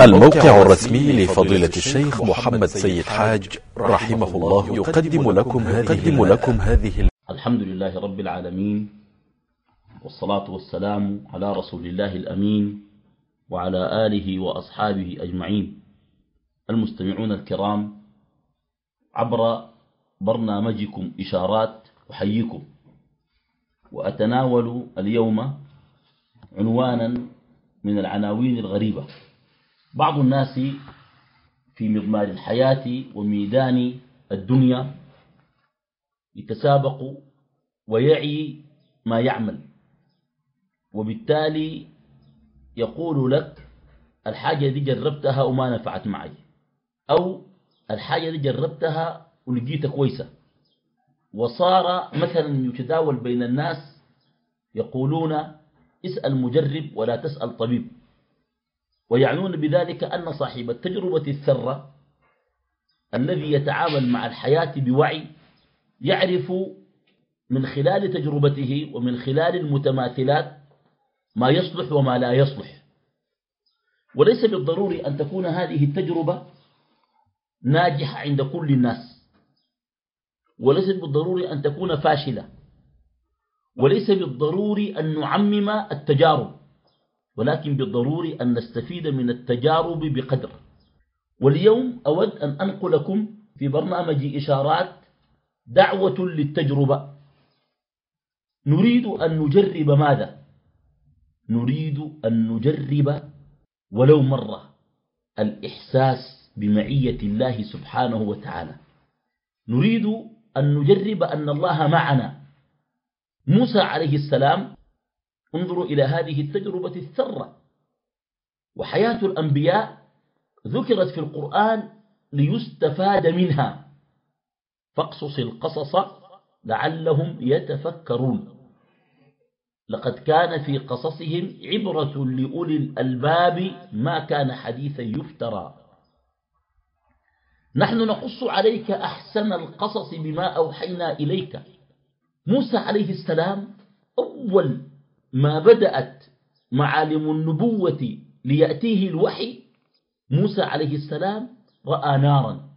الموقع الرسمي لفضيلة الشيخ محمد سيد حاج رحمه الله يقدم لكم هذه, لكم هذه الحمد لله رب العالمين والصلاة والسلام على رسول الله الأمين وعلى آله وأصحابه أجمعين. المستمعون الكرام عبر برنامجكم إشارات أحييكم وأتناول اليوم عنوانا من العناوين الغريبة. بعض الناس في مضمار الحياة وميدان الدنيا يتسابق ويعي ما يعمل. وبالتالي يقول لك الحاجة دي جربتها وما نفعت معي. أو الحاجة دي جربتها ولقيتها كويسة. وصار مثلا يتداول بين الناس يقولون اسأل مجرب ولا تسأل طبيب. ويعنون بذلك أن صاحب التجربة الثرة الذي يتعامل مع الحياة بوعي يعرف من خلال تجربته ومن خلال المتماثلات ما يصلح وما لا يصلح. وليس بالضروري أن تكون هذه التجربة ناجحة عند كل الناس. وليس بالضروري أن تكون فاشلة. وليس بالضروري أن نعمم التجارب. ولكن بالضروري أن نستفيد من التجارب بقدر. واليوم أود أن أنقلكم في برنامج إشارات دعوة للتجربة. نريد أن نجرب ماذا؟ نريد أن نجرب ولو مرة الإحساس بمعية الله سبحانه وتعالى. نريد أن نجرب أن الله معنا. موسى عليه السلام انظروا إلى هذه التجربة الثرة وحياة الأنبياء ذكرت في القرآن ليستفاد منها. فاقصص القصص لعلهم يتفكرون. لقد كان في قصصهم عبرة لأولي الألباب ما كان حديثا يفترى. نحن نقص عليك أحسن القصص بما أوحينا إليك. موسى عليه السلام أول ما بدأت معالم النبوة ليأتيه الوحي موسى عليه السلام رأى نارا.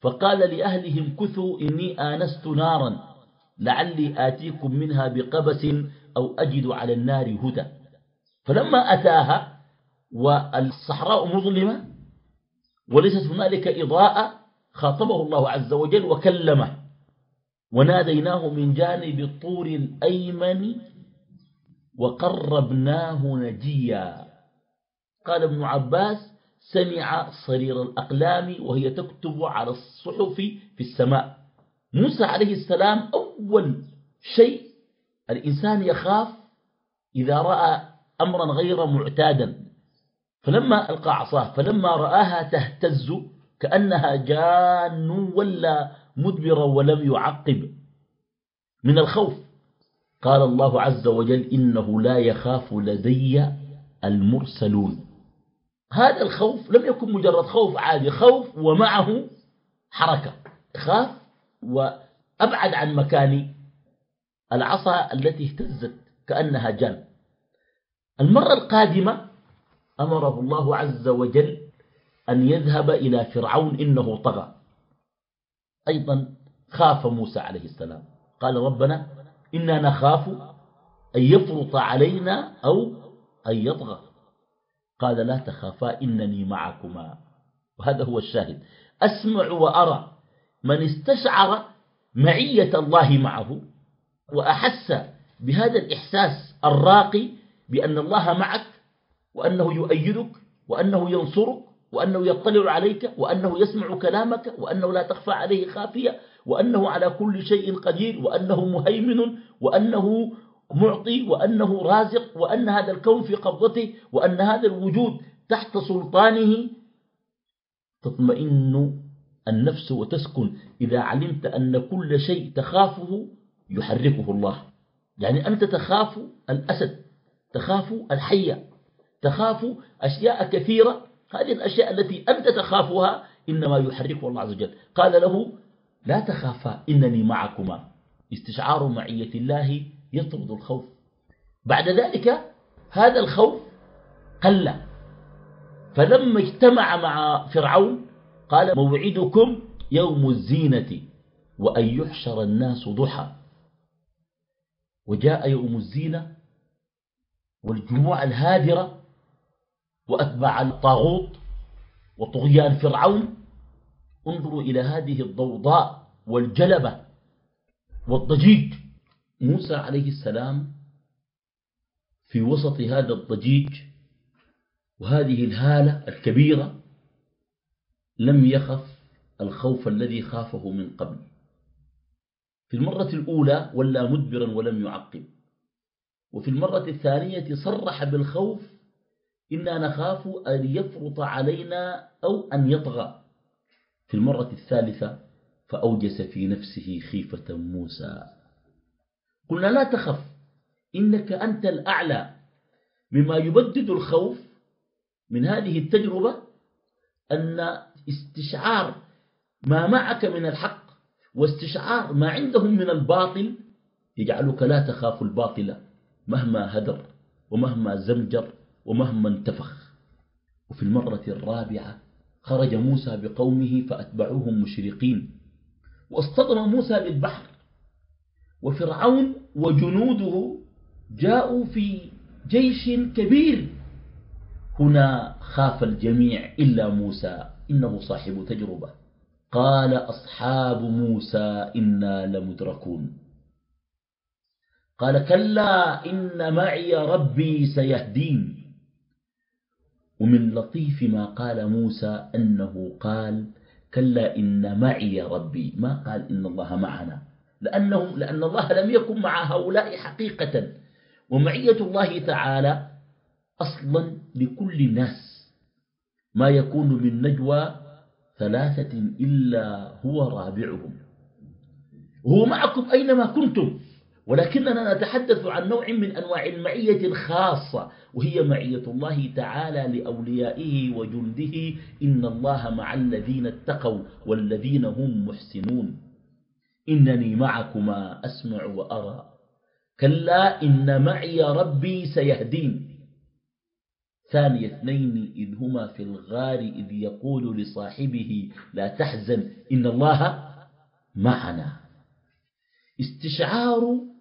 فقال لأهلهم كثوا إني آنست نارا لعلي آتيكم منها بقبس أو أجد على النار هدى. فلما أتاها والصحراء مظلمة وليست هنالك إضاءة خاطبه الله عز وجل وكلمه. وناديناه من جانب الطور الأيمن وقربناه نجيا. قال ابن عباس سمع صرير الأقلام وهي تكتب على الصحف في السماء. موسى عليه السلام أول شيء الإنسان يخاف إذا رأى أمرا غير معتادا. فلما ألقى عصاه فلما رآها تهتز كأنها جان ولا مدبرا ولم يعقب. من الخوف قال الله عز وجل إنه لا يخاف لدي المرسلون. هذا الخوف لم يكن مجرد خوف عادي خوف ومعه حركة. خاف وأبعد عن مكان العصا التي اهتزت كأنها جان المرة القادمة أمره الله عز وجل أن يذهب إلى فرعون إنه طغى. أيضا خاف موسى عليه السلام. قال ربنا إنا نخاف أن يفرط علينا أو أن يطغى. قال لا تخافا إنني معكما. وهذا هو الشاهد. أسمع وأرى من استشعر معية الله معه وأحس بهذا الإحساس الراقي بأن الله معك وأنه يؤيدك وأنه ينصرك وأنه يطلع عليك وأنه يسمع كلامك وأنه لا تخفى عليه خافية وأنه على كل شيء قدير وأنه مهيمن وأنه معطي وأنه رازق وأن هذا الكون في قبضته وأن هذا الوجود تحت سلطانه. تطمئن النفس وتسكن. إذا علمت أن كل شيء تخافه يحركه الله. يعني أنت تخاف الأسد تخاف الحية تخاف أشياء كثيرة هذه الأشياء التي أنت تخافها إنما يحركه الله عز وجل. قال له لا تخافا إنني معكما. استشعار معية الله يطرد الخوف. بعد ذلك هذا الخوف قل. فلما اجتمع مع فرعون قال موعدكم يوم الزينة وأن يحشر الناس ضحى. وجاء يوم الزينة والجموع الهادرة وأتباع الطاغوت وطغيان فرعون. انظروا إلى هذه الضوضاء والجلبة والضجيج. موسى عليه السلام في وسط هذا الضجيج وهذه الهالة الكبيرة لم يخف الخوف الذي خافه من قبل. في المرة الأولى ولا مدبرا ولم يعقب. وفي المرة الثانية صرح بالخوف إنا نخاف أن يفرط علينا أو أن يطغى. في المرة الثالثة فأوجس في نفسه خيفة موسى. قلنا لا تخف إنك أنت الأعلى. مما يبدد الخوف من هذه التجربة أن استشعار ما معك من الحق واستشعار ما عندهم من الباطل يجعلك لا تخاف الباطل مهما هدر ومهما زمجر. ومهما انتفخ. وفي المرة الرابعة خرج موسى بقومه فأتبعوهم مشرقين. واصطدم موسى بالبحر. وفرعون وجنوده جاءوا في جيش كبير. هنا خاف الجميع إلا موسى. إنه صاحب تجربة. قال أصحاب موسى إنا لمدركون. قال كلا إن معي ربي سيهدين. ومن لطيف ما قال موسى أنه قال كلا إن معي ربي. ما قال إن الله معنا. لأنه لأن الله لم يكن مع هؤلاء حقيقة. ومعية الله تعالى أصلا لكل الناس. ما يكون من نجوى ثلاثة إلا هو رابعهم. هو معكم أينما كنتم. ولكننا نتحدث عن نوع من أنواع المعية الخاصة وهي معية الله تعالى لأوليائه وجنده إن الله مع الذين اتقوا والذين هم محسنون. إنني معكما أسمع وأرى. كلا إن معي ربي سيهدين. ثاني اثنين إذ هما في الغار إذ يقول لصاحبه لا تحزن إن الله معنا. استشعار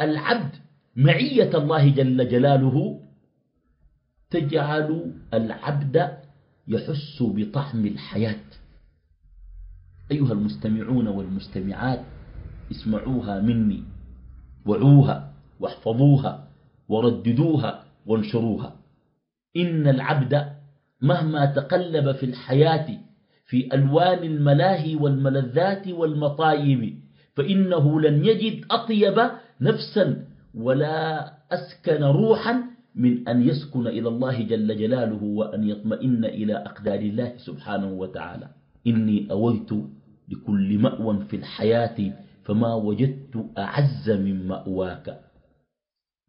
العبد معية الله جل جلاله تجعل العبد يحس بطعم الحياة. أيها المستمعون والمستمعات اسمعوها مني وعوها واحفظوها ورددوها وانشروها. إن العبد مهما تقلب في الحياة في ألوان الملاهي والملذات والمطايب فإنه لن يجد أطيب نفسا ولا أسكن روحا من أن يسكن إلى الله جل جلاله وأن يطمئن إلى أقدار الله سبحانه وتعالى. إني أويت لكل مأوى في الحياة فما وجدت أعز من مأواك.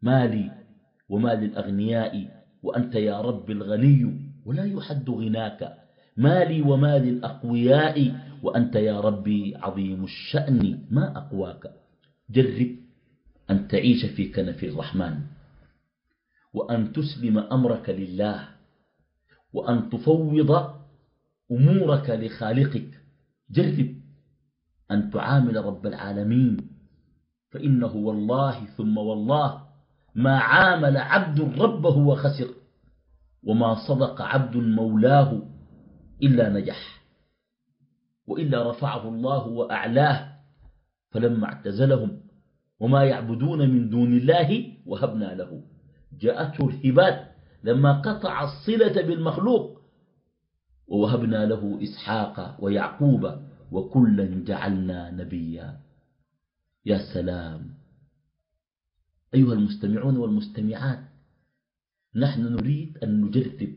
مالي ومال الأغنياء وأنت يا رب الغني ولا يحد غناك. مالي ومال الأقوياء وأنت يا ربي عظيم الشأن ما أقواك. جرب أن تعيش في كنف الرحمن وأن تسلم أمرك لله وأن تفوض أمورك لخالقك. جرب أن تعامل رب العالمين فإنه والله ثم والله ما عامل عبد ربه وخسر وما صدق عبد مولاه إلا نجح وإلا رفعه الله وأعلاه فلما اعتزلهم وما يعبدون من دون الله وهبنا له. جاءته الهبات لما قطع الصلة بالمخلوق ووهبنا له إسحاق ويعقوب وكلا جعلنا نبيا. يا سلام. أيها المستمعون والمستمعات نحن نريد أن نجرب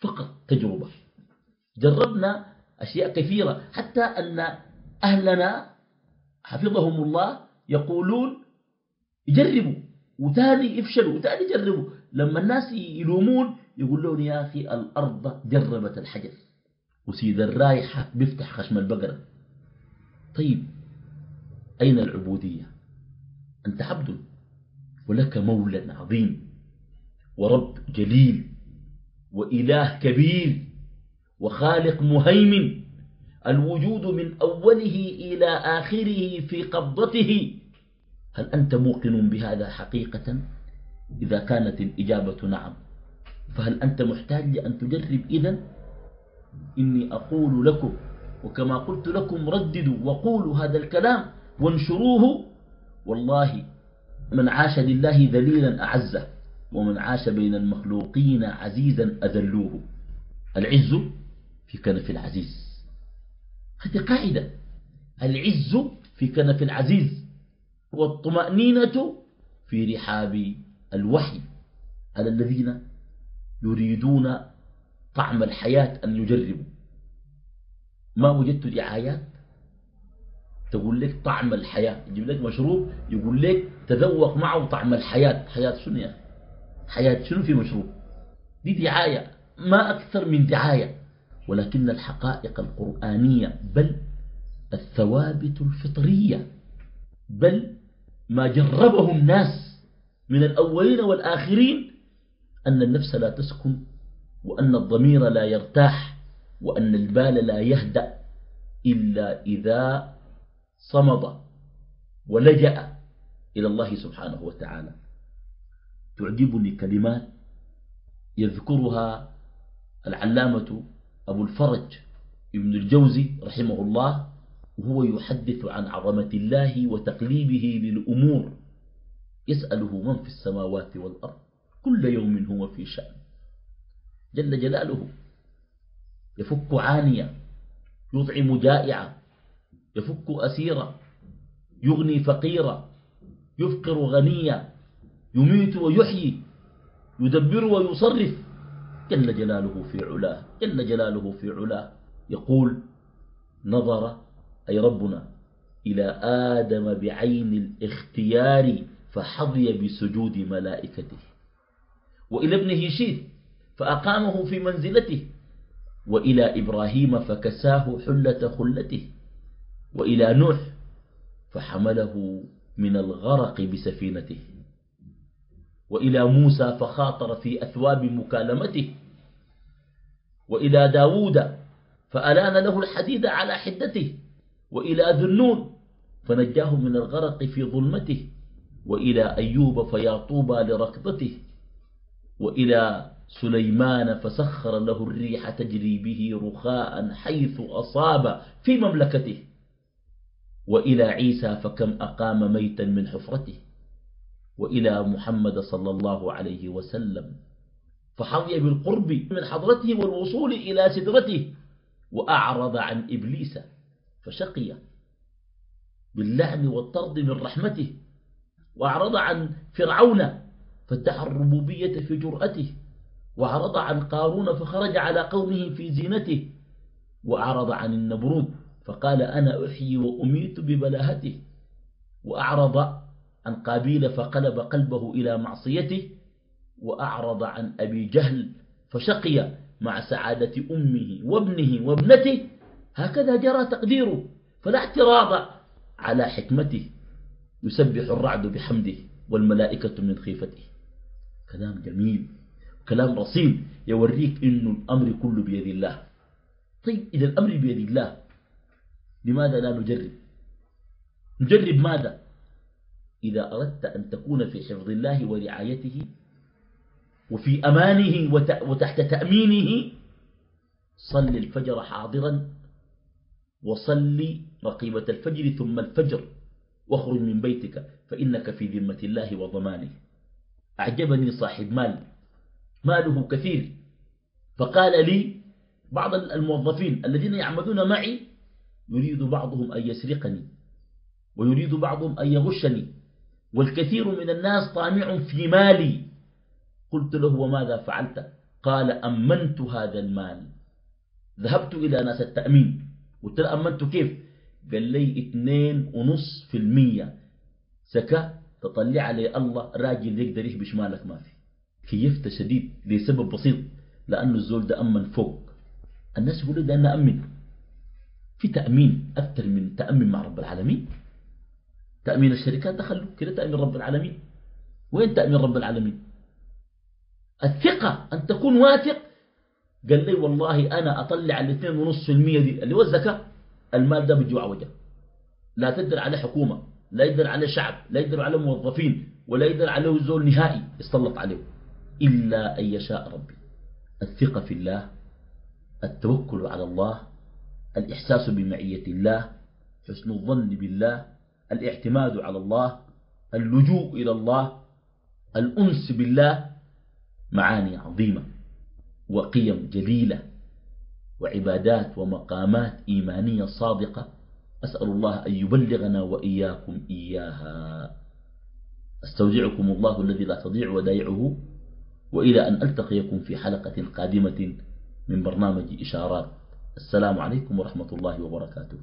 فقط تجربة. جربنا أشياء كثيرة حتى أن أهلنا حفظهم الله يقولون يجربوا وتاني يفشلوا وتاني يجربوا. لما الناس يلومون يقول لهم يا أخي الأرض جربت الحجر وسيد الرايحة بيفتح خشم البقرة. طيب أين العبودية؟ أنت عبد ولك مولى عظيم ورب جليل وإله كبير وخالق مهيمن. الوجود من أوله إلى آخره في قبضته. هل أنت موقن بهذا حقيقة؟ إذا كانت الإجابة نعم. فهل أنت محتاج لأن تجرب إذن إني أقول لكم وكما قلت لكم رددوا وقولوا هذا الكلام وانشروه. والله من عاش لله ذليلا أعزه ومن عاش بين المخلوقين عزيزا أذلوه. العز في كنف العزيز. هذه قاعدة. العز في كنف العزيز. والطمأنينة في رحاب الوحي. على الذين يريدون طعم الحياة أن يجربوا. ما وجدت دعايات تقول لك طعم الحياة. يجيب لك مشروب يقول لك تذوق معه طعم الحياة. حياة شنو يا حياة شنو في مشروب؟ دي دعاية ما أكثر من دعاية. ولكن الحقائق القرآنية بل الثوابت الفطرية بل ما جربه الناس من الأولين والآخرين أن النفس لا تسكن وأن الضمير لا يرتاح وأن البال لا يهدأ إلا إذا صمد ولجأ إلى الله سبحانه وتعالى. تعجبني كلمات يذكرها العلامة أبو الفرج ابن الجوزي رحمه الله وهو يحدث عن عظمة الله وتقليبه للأمور. يسأله من في السماوات والأرض. كل يوم هو في شأن. جل جلاله. يفك عانية. يطعم جائعة. يفك أسيرة. يغني فقيرة. يفقر غنية. يميت ويحيي. يدبر ويصرف. جل جلاله في علاه. جل جلاله في علاه. يقول نظر أي ربنا إلى آدم بعين الاختيار فحظي بسجود ملائكته. وإلى ابنه شيث فأقامه في منزلته. وإلى إبراهيم فكساه حلة خلته. وإلى نوح فحمله من الغرق بسفينته. وإلى موسى فخاطر في أثواب مكالمته. وإلى داود فألان له الحديد على حدته. وإلى ذنون فنجاه من الغرق في ظلمته وإلى أيوب فيا طوبى لركضته وإلى سليمان فسخر له الريح تجري به رخاء حيث أصاب في مملكته وإلى عيسى فكم أقام ميتا من حفرته وإلى محمد صلى الله عليه وسلم فحظي بالقرب من حضرته والوصول إلى سدرته وأعرض عن إبليس. فشقي باللعن والطرد من رحمته وأعرض عن فرعون فادعى الربوبية في جرأته وأعرض عن قارون فخرج على قومه في زينته وأعرض عن النبرود فقال أنا أحيي وأميت ببلاهته وأعرض عن قابيل فقلب قلبه إلى معصيته وأعرض عن أبي جهل فشقي مع سعادة أمه وابنه وابنته هكذا جرى تقديره. فلا اعتراض على حكمته. يسبح الرعد بحمده والملائكة من خيفته. كلام جميل كلام رصين. يوريك إنه الأمر كله بيد الله. طيب إذا الأمر بيد الله لماذا لا نجرب؟ نجرب ماذا؟ إذا أردت أن تكون في حفظ الله ورعايته وفي أمانه وتحت تأمينه صل الفجر حاضرا. وصل رقيبة الفجر ثم الفجر واخرج من بيتك فإنك في ذمة الله وضمانه. أعجبني صاحب مال. ماله كثير. فقال لي بعض الموظفين الذين يعملون معي يريد بعضهم أن يسرقني ويريد بعضهم أن يغشني والكثير من الناس طامع في مالي. قلت له وماذا فعلت؟ قال أمنت هذا المال. ذهبت إلى ناس التأمين. قلت له أمنت كيف؟ قال لي اثنين ونص في المية. سكا تطلع علي الله راجل يقدر يهبش مالك ما في. كيفت شديد لسبب بسيط لأنه الزول ده أمن فوق. الناس يقولوا ده أنا أمن. في تأمين أكثر من تأمين مع رب العالمين. تأمين الشركات دخلوا كده تأمين رب العالمين. وين تأمين رب العالمين؟ الثقة أن تكون واثق قال لي والله أنا أطلع الاثنين ونص في المية دي. اللي هو الزكاة المال ده بجوع وجه لا تقدر عليه حكومة لا يقدر عليه شعب لا يقدر عليه موظفين ولا يقدر عليه زول نهائي يسلط عليه. إلا أن يشاء ربي. الثقة في الله التوكل على الله الإحساس بمعية الله حسن الظن بالله الاعتماد على الله اللجوء إلى الله الأنس بالله معاني عظيمة. وقيم جليلة وعبادات ومقامات إيمانية صادقة أسأل الله أن يبلغنا وإياكم إياها. أستودعكم الله الذي لا تضيع ودائعه وإلى أن ألتقيكم في حلقة قادمة من برنامج إشارات. السلام عليكم ورحمة الله وبركاته.